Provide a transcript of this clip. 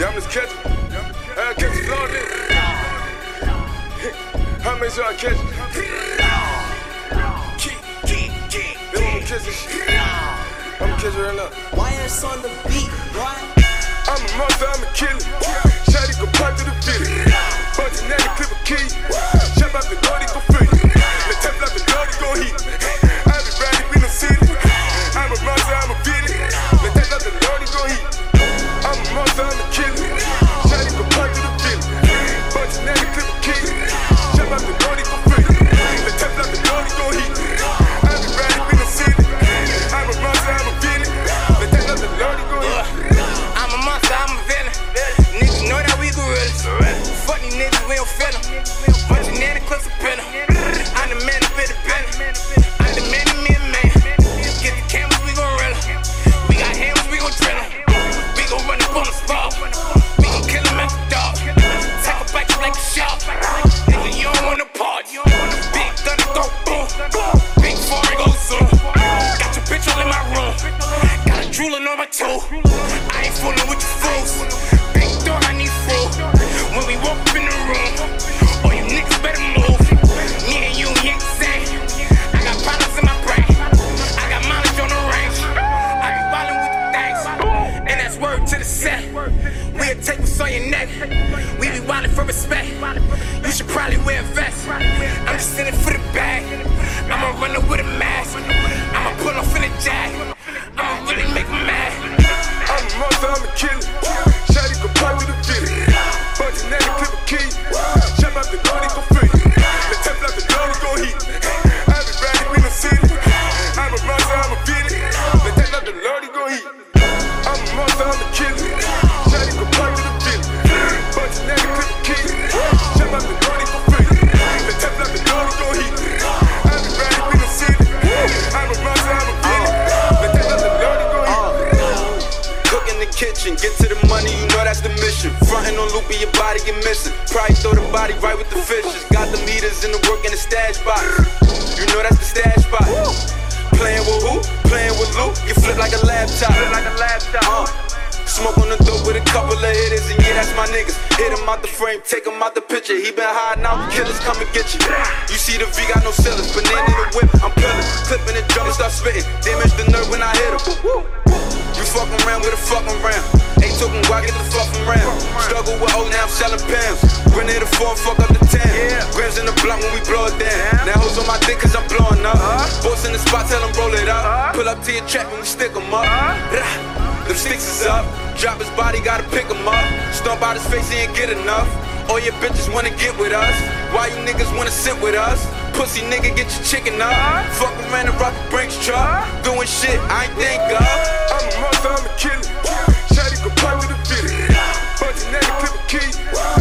Yeah, I'm just catching. I catch it day. I make sure I catch it. They want me this. I'ma kiss it right now. YS on the beat, boy. I'm a monster, I'm a killer. Them. Bunch of natty clips of 'em. I'm the man up in the pen. I'm the man, the man, man. Get the cameras, we gon' 'em. We got hammers, we gon' drill. We gon' run up on the spot. We gon' kill 'em at the dog. Take a bite like a shot. Nigga, you don't wanna party. Big thunder go boom. Big foreign go zoom. Got your bitch all in my room. Got a drooling on my toe. Your neck. We be wildin' for respect. You should probably wear a vest. I'm just in it for the bag. I'ma run up in the kitchen, get to the money, you know that's the mission. Frontin' on loopy, your body get missing. Probably throw the body right with the fishes. Got the meters in the work in the stash box. You know that's the stash spot. Playing with who? Playing with Luke. You flip like a laptop. like a laptop. Uh. Smoke on the dope with a couple of hitters, and yeah, that's my niggas. Hit him out the frame, take him out the picture. He been hiding out, killers come and get you. You see the V got no ceilings, banana in the whip, I'm pillin'. Clipping the drum and start spitting. Damage the nerve when I hit him. Around with a fucking round. Ain't talking why get the fucking round. Struggle with old now I'm selling pounds. Grenade a four, fuck up the town. Grams in the block when we blow it down. Now hoes on my dick cause I'm blowing up. Boss in the spot, tell them roll it up. Pull up to your trap and we stick stick 'em up. Them sticks is up. Drop his body, gotta pick him up. Stomp out his face, he ain't get enough. All your bitches wanna get with us. Why you niggas wanna sit with us? Pussy nigga, get your chicken up. Fuck around and rock a Brinks truck. Doing shit I ain't think of. Monster, I'm a killer. Shotty go punch to the feeling. Bunch of natty clip a key.